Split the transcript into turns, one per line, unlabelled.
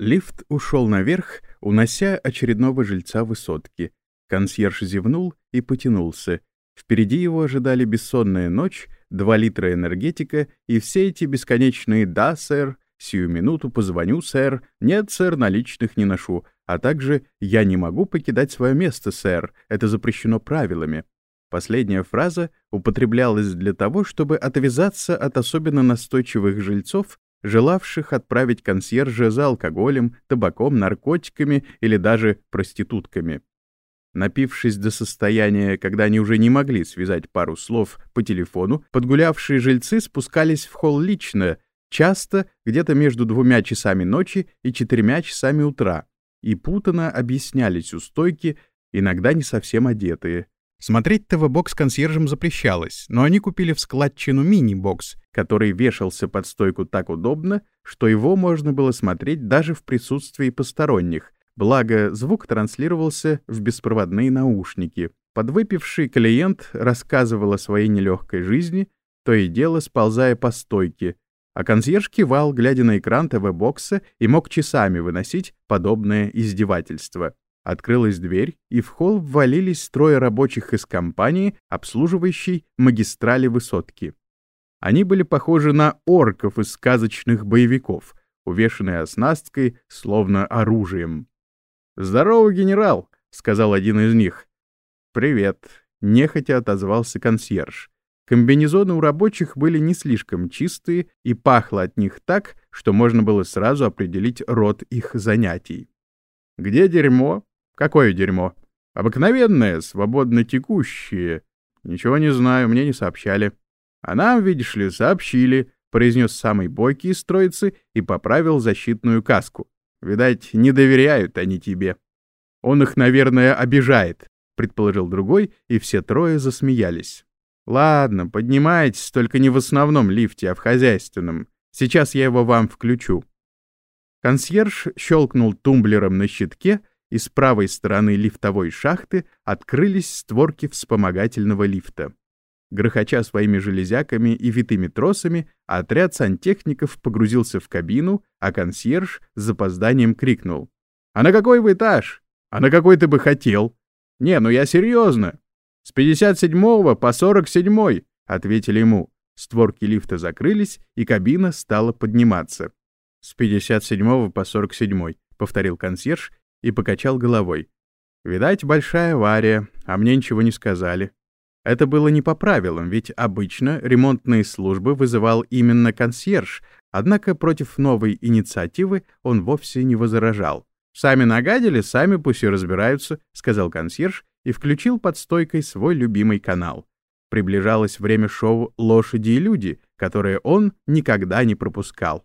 Лифт ушел наверх, унося очередного жильца высотки. Консьерж зевнул и потянулся. Впереди его ожидали бессонная ночь, два литра энергетика и все эти бесконечные «да, сэр», «сию минуту позвоню, сэр», «нет, сэр, наличных не ношу», а также «я не могу покидать свое место, сэр, это запрещено правилами». Последняя фраза употреблялась для того, чтобы отвязаться от особенно настойчивых жильцов, желавших отправить консьержа за алкоголем, табаком, наркотиками или даже проститутками. Напившись до состояния, когда они уже не могли связать пару слов по телефону, подгулявшие жильцы спускались в холл лично, часто где-то между двумя часами ночи и четырьмя часами утра, и путано объяснялись у стойки, иногда не совсем одетые. Смотреть ТВ-бокс консьержам запрещалось, но они купили в складчину мини-бокс, который вешался под стойку так удобно, что его можно было смотреть даже в присутствии посторонних, благо звук транслировался в беспроводные наушники. Подвыпивший клиент рассказывал о своей нелегкой жизни, то и дело сползая по стойке, а консьерж кивал, глядя на экран ТВ-бокса, и мог часами выносить подобное издевательство. Открылась дверь, и в холл ввалились трое рабочих из компании, обслуживающей магистрали высотки. Они были похожи на орков из сказочных боевиков, увешанные оснасткой, словно оружием. «Здорово, генерал!» — сказал один из них. «Привет!» — нехотя отозвался консьерж. Комбинезоны у рабочих были не слишком чистые, и пахло от них так, что можно было сразу определить род их занятий. «Где дерьмо?» Какое дерьмо? Обыкновенное, свободно текущее. Ничего не знаю, мне не сообщали. А нам, видишь ли, сообщили, произнес самый бойкий из троицы и поправил защитную каску. Видать, не доверяют они тебе. Он их, наверное, обижает, предположил другой, и все трое засмеялись. Ладно, поднимайтесь, только не в основном лифте, а в хозяйственном. Сейчас я его вам включу. Консьерж щелкнул тумблером на щитке, и с правой стороны лифтовой шахты открылись створки вспомогательного лифта. Грохоча своими железяками и витыми тросами, отряд сантехников погрузился в кабину, а консьерж с запозданием крикнул. «А на какой вы этаж? А на какой ты бы хотел?» «Не, ну я серьезно!» «С 57-го по 47-й!» — ответили ему. Створки лифта закрылись, и кабина стала подниматься. «С 57 по 47», — повторил консьерж и покачал головой. «Видать, большая авария, а мне ничего не сказали». Это было не по правилам, ведь обычно ремонтные службы вызывал именно консьерж, однако против новой инициативы он вовсе не возражал. «Сами нагадили, сами пусть и разбираются», — сказал консьерж и включил под стойкой свой любимый канал. Приближалось время шоу «Лошади и люди», которое он никогда не пропускал.